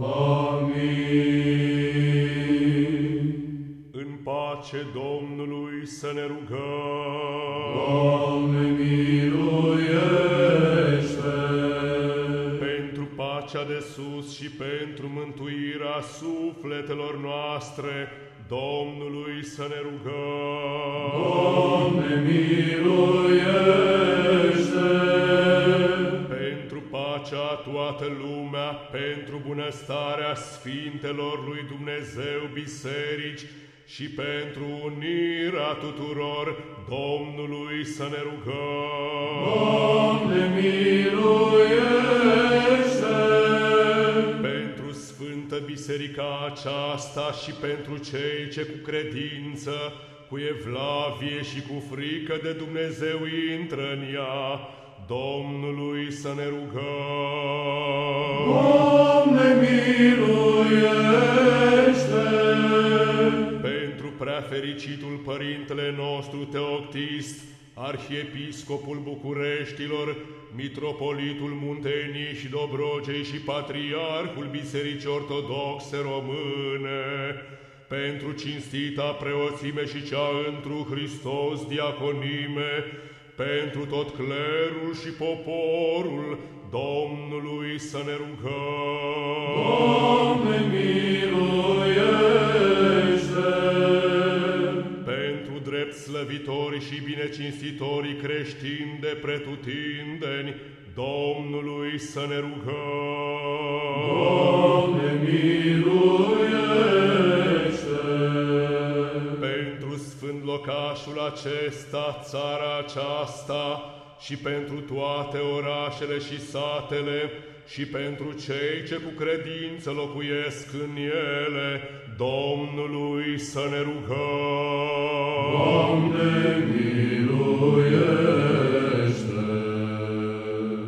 Amin. În pace Domnului să ne rugăm. Doamne, miluiește! Pentru pacea de sus și pentru mântuirea sufletelor noastre, Domnului să ne rugăm. Doamne, miluiește! Pentru pacea toată lumea, pentru bunăstarea Sfintelor lui Dumnezeu biserici și pentru unirea tuturor, Domnului să ne rugăm. Doamne, miluiește! Pentru Sfântă Biserica aceasta și pentru cei ce cu credință, cu evlavie și cu frică de Dumnezeu intră în ea, Domnului să ne rugăm. Doamne, miluiește! Pentru prea fericitul Părintele nostru Teoctist, Arhiepiscopul Bucureștilor, Mitropolitul Munteniei și Dobrogei și Patriarhul Bisericii Ortodoxe Române, pentru cinstita preoțime și cea întru Hristos diaconime, pentru tot clerul și poporul Domnului să ne rugăm. Doamne, miluiește! Pentru drept slăvitorii și binecinstitorii creștini de pretutindeni, Domnului să ne rugăm. Doamne, miluiește! Pentru sfânt locașul acesta, țara aceasta, și pentru toate orașele și satele, și pentru cei ce cu credință locuiesc în ele, Domnului să ne rugăm. Doamne, miluiește!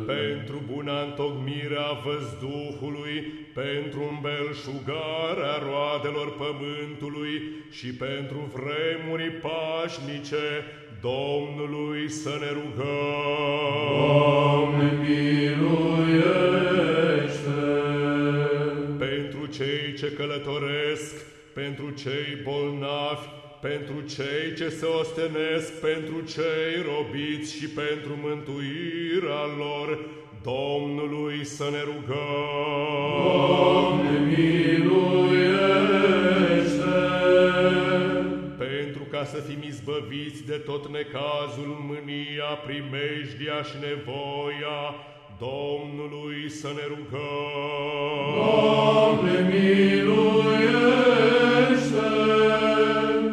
Pentru buna întocmire a văzduhului, pentru îmbelșugarea roadelor pământului și pentru vremuri pașnice, Domnului să ne rugăm. Călătoresc, pentru cei bolnavi, pentru cei ce se ostenesc, pentru cei robiți și pentru mântuirea lor, Domnului să ne rugăm. Doamne, miluiește! Pentru ca să fim izbăviți de tot necazul, mânia, primejdia și nevoia, Domnului să ne rugăm. Doamne, miluiește!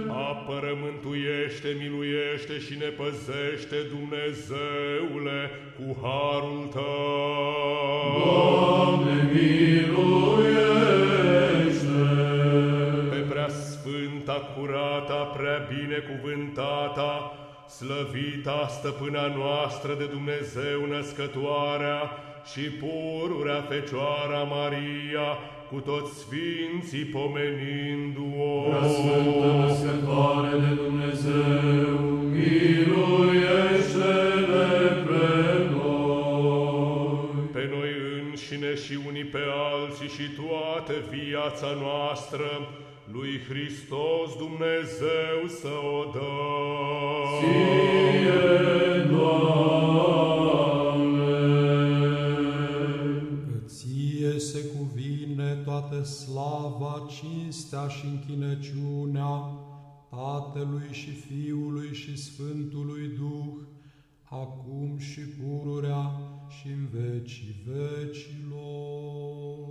Apără, mântuiește, miluiește și ne păzește, Dumnezeule, cu harul Tău. Doamne, miluiește! Pe prea sfânta, curata, prea binecuvântata, slăvita stăpâna noastră de Dumnezeu născătoarea și pururea Fecioara Maria, cu toți sfinții pomenindu-o. Prea Sfântă Născătoare de Dumnezeu, miluiește-ne pe noi! pe noi înșine și unii pe alții și toată viața noastră, lui Hristos Dumnezeu să o dăm. Slava, cinstea și închinăciunea Tatălui și Fiului și Sfântului Duh, acum și pururea și în vecii vecilor.